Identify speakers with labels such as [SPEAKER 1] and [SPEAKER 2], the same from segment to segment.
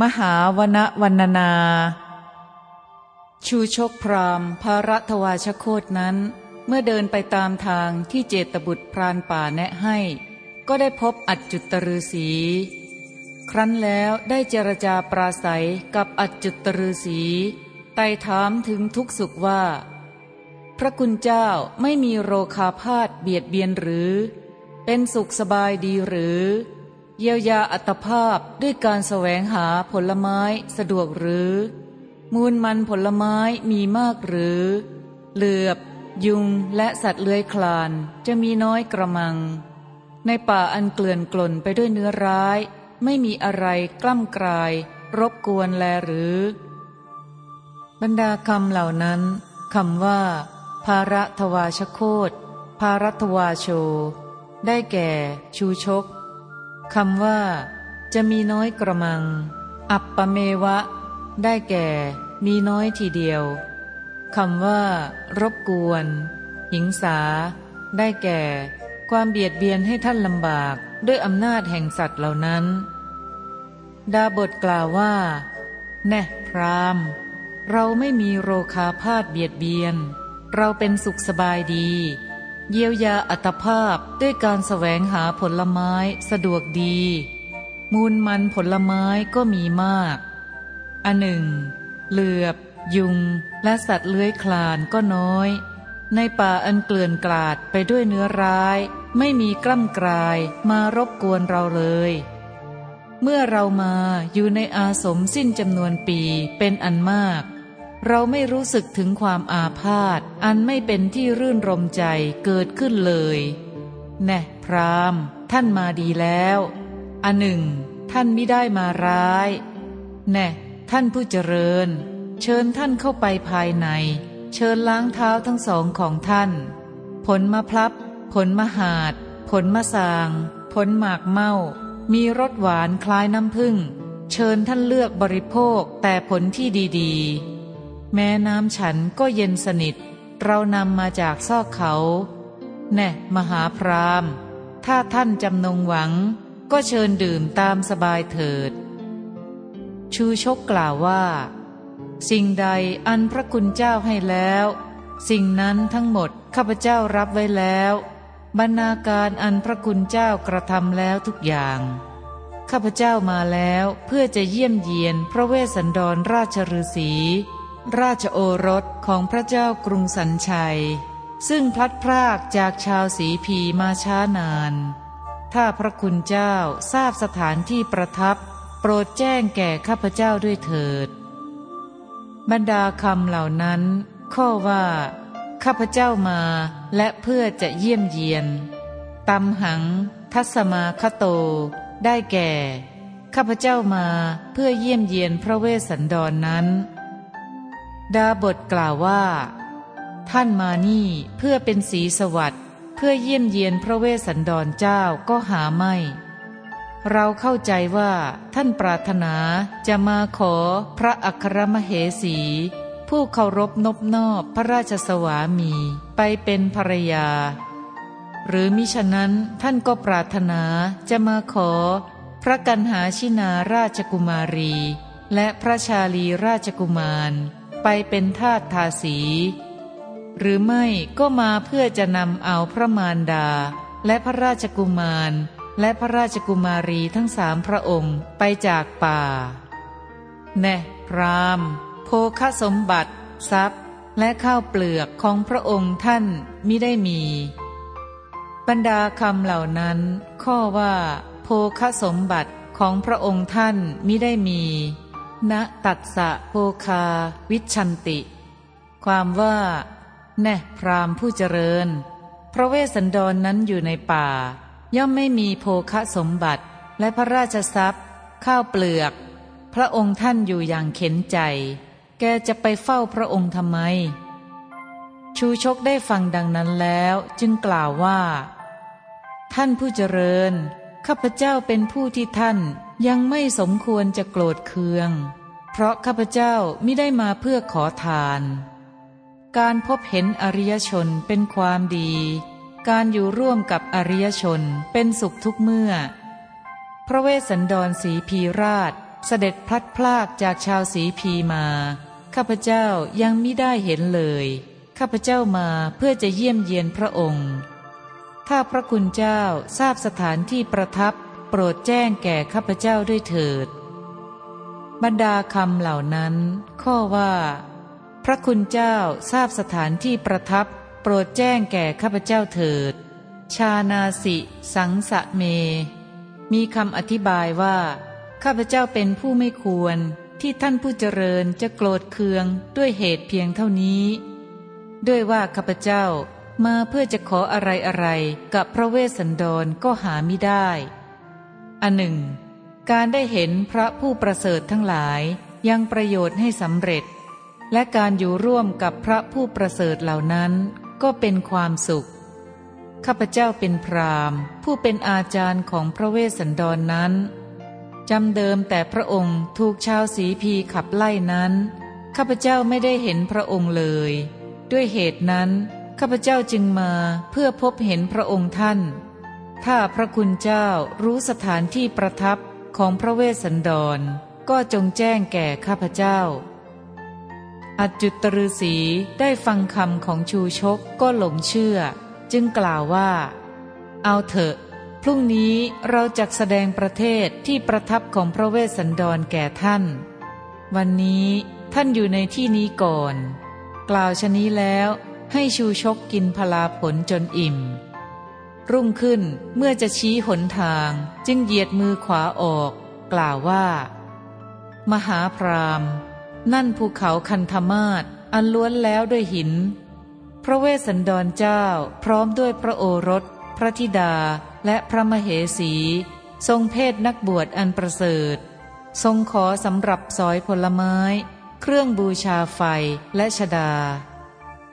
[SPEAKER 1] มหาวณวันนา ชูชกพรามพารัตวาชโคตนั้น เมื่อเดินไปตามทางที่เจตบุตรพรานป่าแนะให้ ก็ได้พบอัจจุตฤษี ครั้นแล้วได้เจรจาปราศัยกับอัจจุตฤษีไต่ถามถึงทุกสุขว่า พระคุณเจ้าไม่มีโรคาพาธเบียดเบียนหรือ เป็นสุขสบายดีหรือ เยียวยาอัตภาพด้วยการแสวงหาผลไม้สะดวกหรือ มูลมันผลไม้มีมากหรือ เหลือบ ยุงและสัตว์เลื้อยคลานจะมีน้อยกระมัง ในป่าอันเกลื่อนกล่นไปด้วยเนื้อร้าย ไม่มีอะไรกล้ำกลาย รบกวนแลหรือ บรรดาคำเหล่านั้นคำว่า ภาระทวาชโคตภารัตวาโช ได้แก่ ชูชก คำว่า จะมีน้อยกระมัง อัปปเมวะ ได้แก่ มีน้อยทีเดียวคำว่า รบกวน หิงสา ได้แก่ ความเบียดเบียนให้ท่านลำบากด้วยอำนาจแห่งสัตว์เหล่านั้น ดาบทกล่าวว่า แน่พราม เราไม่มีโรคาพาธเบียดเบียน เราเป็นสุขสบายดี เยียวยาอัตภาพด้วยการแสวงหาผลไม้สะดวกดี มูลมันผลไม้ก็มีมาก อันหนึ่ง เหลือบ ยุง และสัตว์เลื้อยคลานก็น้อย ในป่าอันเกลื่อนกลาดไปด้วยเนื้อร้าย ไม่มีกล้ำกลายมารบกวนเราเลย เมื่อเรามาอยู่ในอาสมสิ้นจำนวนปีเป็นอันมาก เราไม่รู้สึกถึงความอาพาธอันไม่เป็นที่รื่นรมใจเกิดขึ้นเลย แน่พรามท่านมาดีแล้วอันหนึ่ง ท่านไม่ได้มาร้าย แน่ ท่านผู้เจริญ เชิญท่านเข้าไปภายใน เชิญล้างเท้าทั้งสองของท่าน ผลมะพลับ ผลมะหาด ผลมะสาง ผลหมากเมา มีรสหวานคล้ายน้ำผึ้งเชิญท่านเลือกบริโภคแต่ผลที่ดีๆ แม้น้ำฉันก็เย็นสนิท เรานำมาจากซอกเขา แน่ มหาพรามถ้าท่านจำนงหวัง ก็เชิญดื่มตามสบายเถิด ชูชกกล่าวว่า สิ่งใดอันพระคุณเจ้าให้แล้ว สิ่งนั้นทั้งหมดข้าพเจ้ารับไว้แล้ว บรรณาการอันพระคุณเจ้ากระทำแล้วทุกอย่างข้าพเจ้ามาแล้วเพื่อจะเยี่ยมเยียนพระเวสสันดรราชฤาษี ราชโอรสของพระเจ้ากรุงสันชัย ซึ่งพลัดพรากจากชาวสีพีมาช้านาน ถ้าพระคุณเจ้าทราบสถานที่ประทับ โปรดแจ้งแก่ข้าพเจ้าด้วยเถิด บรรดาคำเหล่านั้น ข้อว่า ข้าพเจ้ามาและเพื่อจะเยี่ยมเยียนตำหัง ทัศมาคโต ได้แก่ ข้าพเจ้ามาเพื่อเยี่ยมเยียนพระเวสสันดรนนั้น ดาบทกล่าวว่า ท่านมานี่เพื่อเป็นสีสวัสดิ์เพื่อเยี่ยมเยียนพระเวสสันดรเจ้าก็หาไม่ เราเข้าใจว่าท่านปรารถนาจะมาขอพระอัครมเหสี ผู้เคารพนบนอบพระราชสวามีไปเป็นภรรยา หรือมิฉะนั้นท่านก็ปรารถนาจะมาขอ พระกันหาชินาราชกุมารี และพระชาลีราชกุมาร ไปเป็นทาสทาสี หรือไม่ก็มาเพื่อจะนำเอาพระมารดา และพระราชกุมาร และพระราชกุมารีทั้งสามพระองค์ไปจากป่า แน่พรามโภคสมบัติ ทรัพย์ และข้าวเปลือกของพระองค์ท่านมิได้มี บรรดาคำเหล่านั้น ข้อว่า โภคสมบัติของพระองค์ท่านมิได้มี ณตัดสะโภคาวิชันติ ความว่า แน่พรามผู้เจริญ พระเวสสันดรนนั้นอยู่ในป่า ย่อมไม่มีโภคสมบัติและพระราชทรัพย์ ข้าวเปลือก พระองค์ท่านอยู่อย่างเข็นใจ แกจะไปเฝ้าพระองค์ทำไม ชูชกได้ฟังดังนั้นแล้วจึงกล่าวว่า ท่านผู้เจริญ ข้าพเจ้าเป็นผู้ที่ท่าน ยังไม่สมควรจะโกรธเคือง เพราะข้าพเจ้าไม่ได้มาเพื่อขอทาน การพบเห็นอริยชนเป็นความดี การอยู่ร่วมกับอริยชนเป็นสุขทุกเมื่อ พระเวสสันดรศรีพีราชเสด็จพลัดพรากจากชาวสีพีมา ข้าพเจ้ายังไมิได้เห็นเลย ข้าพเจ้ามาเพื่อจะเยี่ยมเยียนพระองค์ ถ้าพระคุณเจ้าทราบสถานที่ประทับ โปรดแจ้งแก่ข้าพเจ้าด้วยเถิด บรรดาคำเหล่านั้น ข้อว่า พระคุณเจ้าทราบสถานที่ประทับ โปรดแจ้งแก่ข้าพเจ้าเถิด ชานาสิ สังสะเม มีคำอธิบายว่า ข้าพเจ้าเป็นผู้ไม่ควรที่ท่านผู้เจริญจะโกรธเคืองด้วยเหตุเพียงเท่านี้ ด้วยว่าข้าพเจ้ามาเพื่อจะขออะไรอะไรกับพระเวสสันดรก็หาไม่ได้ อันหนึ่ง การได้เห็นพระผู้ประเสริฐทั้งหลายยังประโยชน์ให้สำเร็จ และการอยู่ร่วมกับพระผู้ประเสริฐเหล่านั้นก็เป็นความสุข ข้าพเจ้าเป็นพรามผู้เป็นอาจารย์ของพระเวสสันดรนนั้นจำเดิมแต่พระองค์ถูกชาวสีพีขับไล่นั้น ข้าพเจ้าไม่ได้เห็นพระองค์เลย ด้วยเหตุนั้น ข้าพเจ้าจึงมาเพื่อพบเห็นพระองค์ท่าน ถ้าพระคุณเจ้ารู้สถานที่ประทับของพระเวสสันดร ก็จงแจ้งแก่ข้าพเจ้า อัจจุตฤษีได้ฟังคำของชูชกก็หลงเชื่อ จึงกล่าวว่า เอาเถอะ พรุ่งนี้เราจะแสดงประเทศที่ประทับของพระเวสสันดรแก่ท่าน วันนี้ท่านอยู่ในที่นี้ก่อน กล่าวชนี้แล้วให้ชูชกกินพลาผลจนอิ่ม รุ่งขึ้นเมื่อจะชี้หนทางจึงเหยียดมือขวาออก กล่าวว่า มหาพรามนั่นภูเขาคันธมาศอันล้วนแล้วด้วยหิน พระเวสสันดรเจ้าพร้อมด้วยพระโอรส พระธิดาและพระมเหสี ทรงเพศนักบวชอันประเสริฐ ทรงขอสำหรับสอยผลไม้ เครื่องบูชาไฟและชดา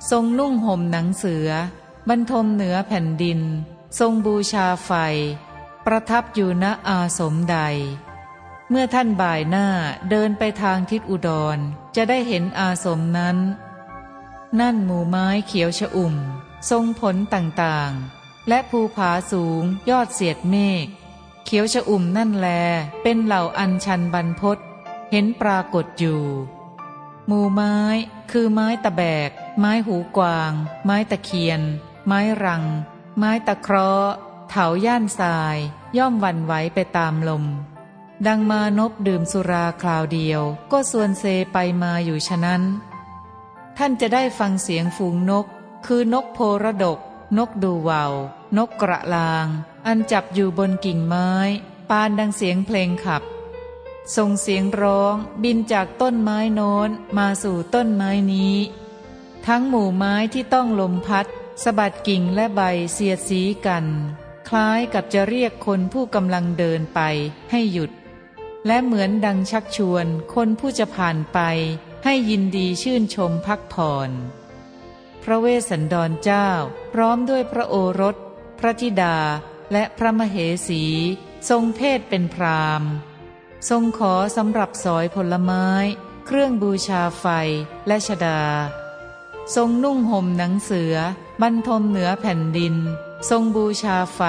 [SPEAKER 1] ทรงนุ่งห่มหนังเสือบรรทมเหนือแผ่นดิน ทรงบูชาไฟ ประทับอยู่ณอาสมใด เมื่อท่านบ่ายหน้าเดินไปทางทิศอุดรจะได้เห็นอาสมนั้น นั่นหมู่ไม้เขียวชอุ่ม ทรงผลต่างๆ และภูผาสูงยอดเสียดเมฆเขียวชะอุ่มนั่นแลเป็นเหล่าอัญชันบรรพศเห็นปรากฏอยู่หมู่ไม้คือไม้ตะแบก ไม้หูกวาง ไม้ตะเคียน ไม้รัง ไม้ตะเคราะห์เถาย่านทราย ย่อมวันไหวไปตามลม ดังมานพดื่มสุราคราวเดียว ก็ส่วนเซไปมาอยู่ฉะนั้น ท่านจะได้ฟังเสียงฝูงนก คือนกโพระดก นกดูวาวนกกระลาง อันจับอยู่บนกิ่งไม้ ปานดังเสียงเพลงขับส่งเสียงร้องบินจากต้นไม้โน้นมาสู่ต้นไม้นี้ ทั้งหมู่ไม้ที่ต้องลมพัด สะบัดกิ่งและใบเสียดสีกัน คล้ายกับจะเรียกคนผู้กำลังเดินไปให้หยุด และเหมือนดังชักชวนคนผู้จะผ่านไปให้ยินดีชื่นชมพักผ่อนพระเวสสันดรเจ้า พร้อมด้วยพระโอรส พระธิดาและพระมเหสี ทรงเพศเป็นพรามทรงขอสำหรับสอยผลไม้ เครื่องบูชาไฟและชดา ทรงนุ่งห่มหนังเสือ บรรทมเหนือแผ่นดิน ทรงบูชาไฟ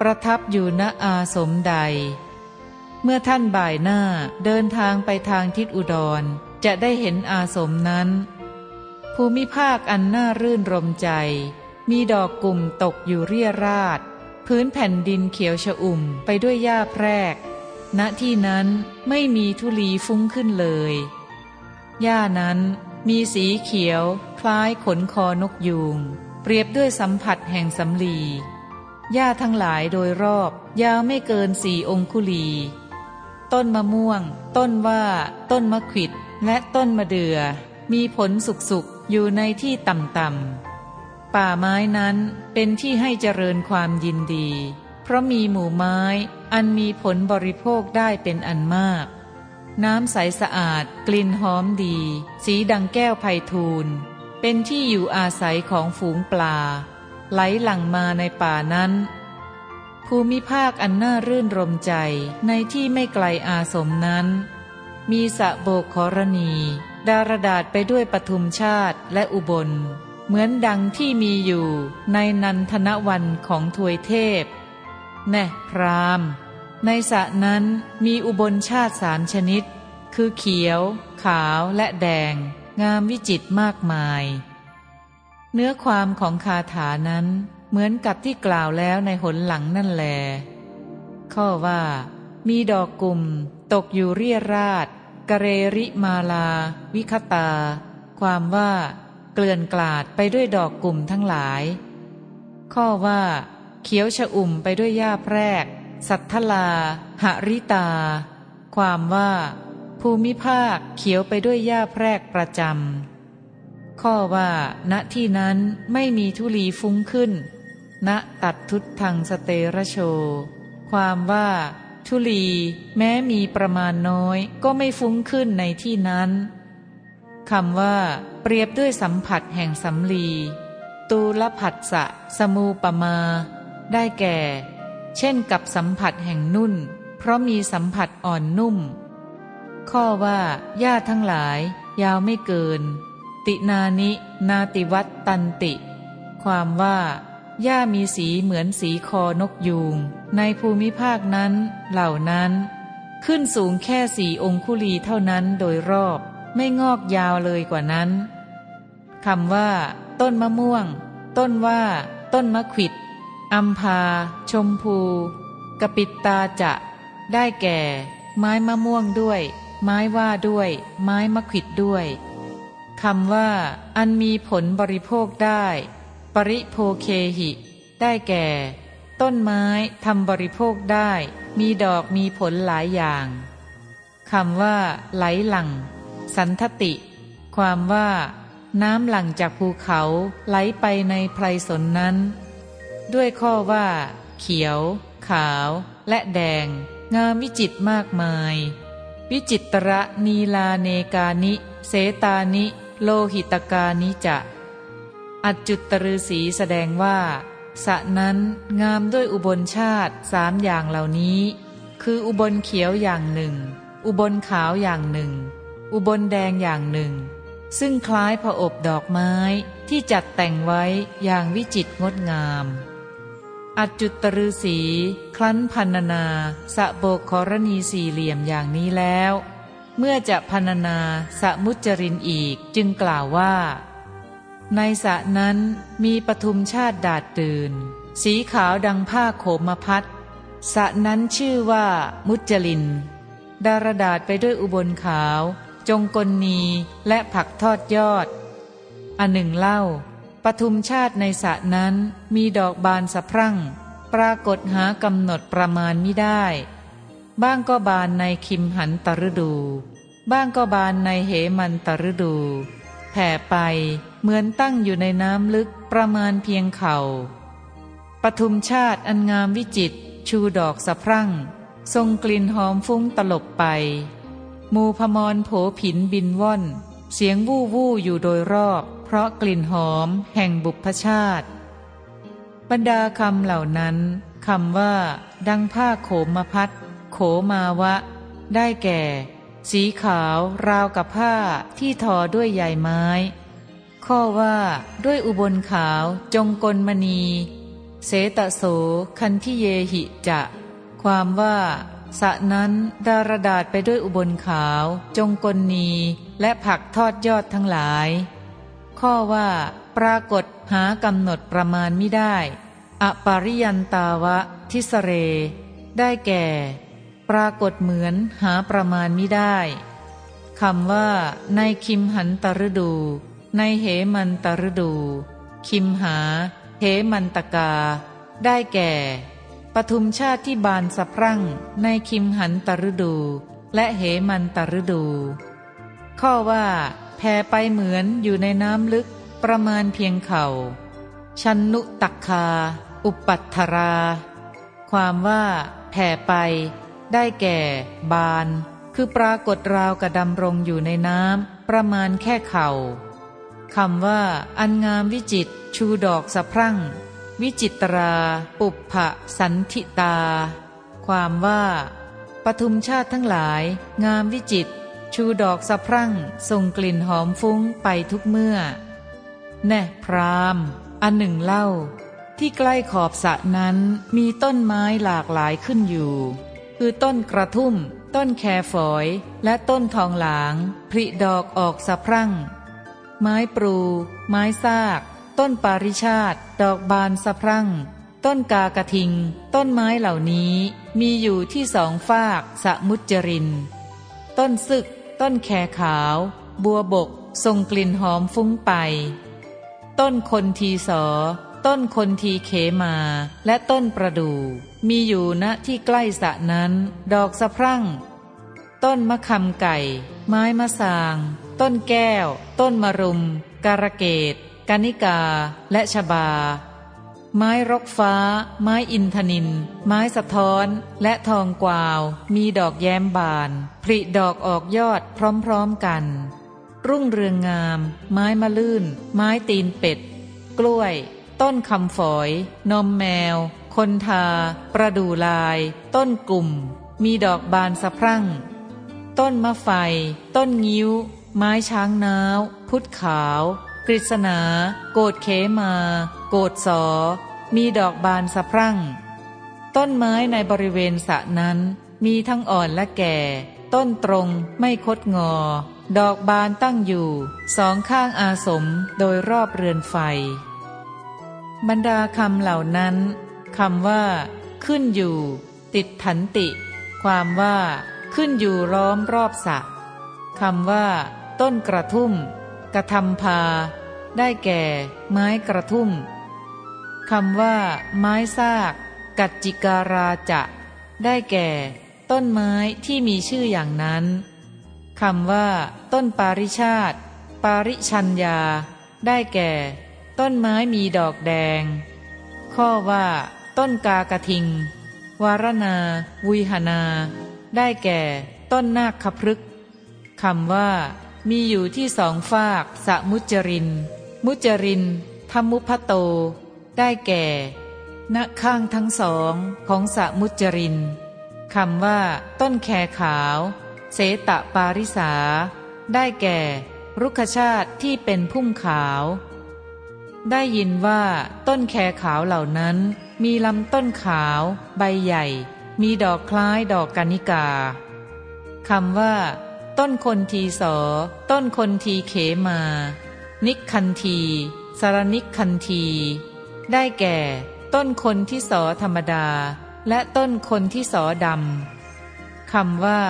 [SPEAKER 1] ประทับอยู่ณอาสมใด เมื่อท่านบ่ายหน้าเดินทางไปทางทิศอุดร จะได้เห็นอาสมนั้น ภูมิภาคอันน่ารื่นรมใจ มีดอกกลุ่มตกอยู่เรียราดพื้นแผ่นดินเขียวชอุ่มไปด้วยหญ้าแพรก ณที่นั้นไม่มีทุลีฟุ้งขึ้นเลย หญ้านั้น มีสีเขียวคล้ายขนคอนกยูง เปรียบด้วยสัมผัสแห่งสำลีหญ้าทั้งหลายโดยรอบ ยาวไม่เกินสี่องคุลี ต้นมะม่วง ต้นว่า ต้นมะขิด และต้นมะเดือ่อ มีผลสุกๆ อยู่ในที่ต่ำๆ ป่าไม้นั้นเป็นที่ให้เจริญความยินดี เพราะมีหมู่ไม้อันมีผลบริโภคได้เป็นอันมาก น้ำใสสะอาด กลิ่นหอมดี สีดังแก้วไพทูลเป็นที่อยู่อาศัยของฝูงปลา ไหลหลั่งมาในป่านั้น ภูมิภาคอันน่ารื่นรมใจในที่ไม่ไกลอาสมนั้น มีสะโบกครณี ดารดาษไปด้วยปทุมชาติและอุบล เหมือนดังที่มีอยู่ในนันทนวันของทวยเทพ แน่พราม ในสระนั้นมีอุบลชาติสามชนิด คือเขียว ขาวและแดง งามวิจิตมากมาย เนื้อความของคาถานั้นเหมือนกับที่กล่าวแล้วในหนหลังนั่นแล ข้อว่า มีดอกกลุ่ม ตกอยู่เรียราดกเรริมาลา วิคตา ความว่า เกลื่อนกลาดไปด้วยดอกกลุ่มทั้งหลาย ข้อว่า เขียวชะอุ่มไปด้วยหญ้าแพรก สัทธลา หริตา ความว่า ภูมิภาคเขียวไปด้วยหญ้าแพรกประจำ ข้อว่า ณที่นั้นไม่มีทุลีฟุ้งขึ้น ณตัดทุตทางสเตระโช ความว่าทุลีแม้มีประมาณน้อยก็ไม่ฟุ้งขึ้นในที่นั้นคำว่า เปรียบด้วยสัมผัสแห่งสำลี ตูลผัสสะสมูปมา ได้แก่ เช่นกับสัมผัสแห่งนุ่น เพราะมีสัมผัสอ่อนนุ่ม ข้อว่าญาทั้งหลาย ยาวไม่เกิน ตินานิ นาติวัตตันติ ความว่าหญ้ามีสีเหมือนสีคอนกยูง ในภูมิภาคนั้น เหล่านั้น ขึ้นสูงแค่สี่องคุลีเท่านั้นโดยรอบ ไม่งอกยาวเลยกว่านั้นคำว่า ต้นมะม่วง ต้นว่า ต้นมะขิด อัมพา ชมพู กปิตตาจะ ได้แก่ ไม้มะม่วงด้วย ไม้ว่าด้วย ไม้มะขิดด้วยคำว่า อันมีผลบริโภคได้ ปริโภเคหิ ได้แก่ ต้นไม้ทำบริโภคได้ มีดอกมีผลหลายอย่างคำว่า ไหลหลัง สันทติ ความว่า น้ำหลั่งจากภูเขาไหลไปในไพรสนนั้น ด้วยข้อว่า เขียว ขาว และแดง งามวิจิตมากมาย วิจิตระนีลาเนกานิ เสตานิ โลหิตกานิจะ อัจจุตฤษีแสดงว่าสะนั้นงามด้วยอุบลชาติสามอย่างเหล่านี้ คืออุบลเขียวอย่างหนึ่ง อุบลขาวอย่างหนึ่ง อุบลแดงอย่างหนึ่ง ซึ่งคล้ายผอบดอกไม้ที่จัดแต่งไว้อย่างวิจิตรงดงาม อัจจุตฤษีคลั้นพันนาสะโบกครณีสี่เหลี่ยมอย่างนี้แล้ว เมื่อจะพันนาสะมุจรินอีกจึงกล่าวว่า ในสะนั้นมีปทุมชาติดาดตื่น สีขาวดังผ้าโขมพัดสะนั้นชื่อว่ามุจลิน ดารดาษไปด้วยอุบลขาว จงกลนีและผักทอดยอด อันหนึ่งเล่า ปทุมชาติในสระนั้นมีดอกบานสะพรั่ง ปรากฏหากำหนดประมาณไม่ได้ บ้างก็บานในคิมหันตฤดู บ้างก็บานในเหมันตฤดู แผ่ไปเหมือนตั้งอยู่ในน้ำลึกประมาณเพียงเข่าปทุมชาติอันงามวิจิต ชูดอกสะพรั่ง ทรงกลิ่นหอมฟุ้งตลบไป มูพมรโผผินบินว่อน เสียงวู่วู่อยู่โดยรอบ เพราะกลิ่นหอมแห่งบุพชาติ บรรดาคำเหล่านั้นคำว่า ดังผ้าโขมมาพัดโขมาวะ ได้แก่ สีขาวราวกับผ้าที่ทอด้วยใยไม้ ข้อว่า ด้วยอุบลขาวจงกลมณี เสตโสคันที่เยหิจะ ความว่าสะนั้นดารดาษไปด้วยอุบลขาว จงกลนี และผักทอดยอดทั้งหลาย ข้อว่า ปรากฏหากำหนดประมาณไม่ได้ อปาริยันตาวะทิสเร ได้แก่ ปรากฏเหมือนหาประมาณไม่ได้คำว่า ในคิมหันตรดู ในเหมันตรดู คิมหา เหมันตกา ได้แก่ ปทุมชาติที่บานสะพรั่ง ในคิมหันตรดู และเหมันตรดู ข้อว่า แผ่ไปเหมือนอยู่ในน้ำลึกประมาณเพียงเข่า ชันนุตักคา อุปัตถรา ความว่า แผ่ไป ได้แก่ บาน คือปรากฏราวกระดำรงอยู่ในน้ำประมาณแค่เข่าคำว่า อันงามวิจิต ชูดอกสะพรั่ง วิจิตรา ปุพะสันทิตา ความว่าปทุมชาติทั้งหลาย งามวิจิต ชูดอกสะพรั่งส่งกลิ่นหอมฟุ้งไปทุกเมื่อ แน่พรามอันหนึ่งเล่า ที่ใกล้ขอบสะนั้นมีต้นไม้หลากหลายขึ้นอยู่ คือต้นกระทุ่ม ต้นแคฝอยและต้นทองหลางผลิดอกออกสะพรั่ง ไม้ปรู ไม้ซาก ต้นปาริชาติ ดอกบานสะพรั่ง ต้นกากระทิง ต้นไม้เหล่านี้มีอยู่ที่สองฝากสะมุจริน ต้นซึก ต้นแคขาว บัวบกส่งกลิ่นหอมฟุ้งไป ต้นคนทีสอ ต้นคนทีเขมา และต้นประดู่มีอยู่ณที่ใกล้สะนั้น ดอกสะพรั่ง ต้นมะคำไก่ ไม้มะสาง ต้นแก้ว ต้นมะรุม การะเกดกานิกา และชบา ไม้รกฟ้า ไม้อินทนิน ไม้สะท้อน และทองกวาว มีดอกแย้มบาน ผลิดอกออกยอดพร้อมๆกัน รุ่งเรืองงาม ไม้มะลื่น ไม้ตีนเป็ด กล้วย ต้นคำฝอย นมแมว คนทา ประดูลาย ต้นกลุ่ม มีดอกบานสะพรั่ง ต้นมะไฟ ต้นงิ้ว ไม้ช้างน้าว พุทธขาว กฤษณา โกดเขมา โกดสอ มีดอกบานสะพรั่ง ต้นไม้ในบริเวณสระนั้นมีทั้งอ่อนและแก่ ต้นตรงไม่คดงอ ดอกบานตั้งอยู่สองข้างอาสมโดยรอบเรือนไฟ บรรดาคำเหล่านั้นคำว่า ขึ้นอยู่ ติดถันติ ความว่า ขึ้นอยู่ล้อมรอบสะคำว่า ต้นกระทุ่ม กระทำพา ได้แก่ ไม้กระทุ่ม คำว่า ไม้ซาก กัจจิการาจะ ได้แก่ ต้นไม้ที่มีชื่ออย่างนั้นคำว่า ต้นปาริชาติปาริชัญญา ได้แก่ ต้นไม้มีดอกแดง ข้อว่า ต้นกากระทิง วารณาวุยหนา ได้แก่ ต้นนาคขพฤกคำว่า มีอยู่ที่สองฝากสมุจริน มุจรินธรรมุพโต ได้แก่ณข้างทั้งสองของสมุจรินคำว่า ต้นแคขาว เสตะปาริสา ได้แก่ รุกชาติที่เป็นพุ่มขาว ได้ยินว่า ต้นแคขาวเหล่านั้น มีลำต้นขาว ใบใหญ่ มีดอกคล้ายดอกกานิกาคำว่า ต้นคนทีสอ ต้นคนทีเขมา นิกคันทีสารนิกคันที ได้แก่ ต้นคนที่สอธรรมดา และต้นคนที่สอดำคำว่า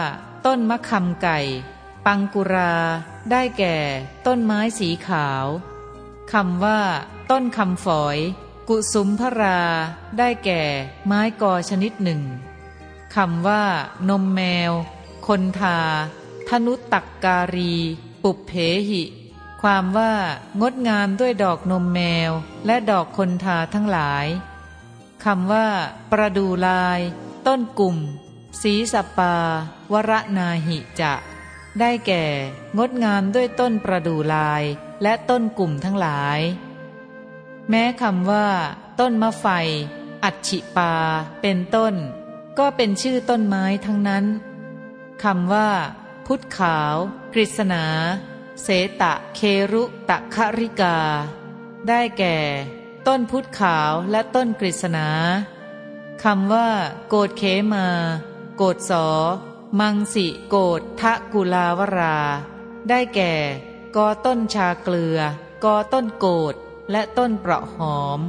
[SPEAKER 1] ต้นมะคำไก่ ปังกุรา ได้แก่ ต้นไม้สีขาวคำว่า ต้นคำฝอย กุสุมพรา ได้แก่ ไม้กอชนิดหนึ่งคำว่า นมแมว คนทาธนุตักการี ปุบเพหิ ความว่างดงามด้วยดอกนมแมวและดอกคนทาทั้งหลายคำว่า ประดูลาย ต้นกลุ่ม สีสปา วรนาหิจะ ได้แก่ งดงามด้วยต้นประดูลาย และต้นกลุ่มทั้งหลาย แม้คำว่า ต้นมะไฟ อัจฉิปา เป็นต้น ก็เป็นชื่อต้นไม้ทั้งนั้นคำว่า พุทธขาว กฤษณา เสตะเครุตะคริกา ได้แก่ ต้นพุทธขาวและต้นกฤษณาคำว่า โกดเขมา โกดสอ มังสิโกดทะกุลาวรา ได้แก่ กอต้นชาเกลือ กอต้นโกดและต้นเปราะหอม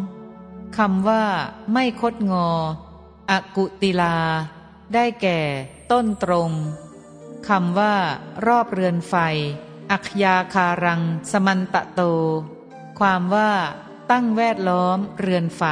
[SPEAKER 1] คำว่า ไม่คดงอ อกุติลา ได้แก่ ต้นตรงคำว่า รอบเรือนไฟ อัคยาคารัง สมันตะโต ความว่าตั้งแวดล้อมเรือนไฟ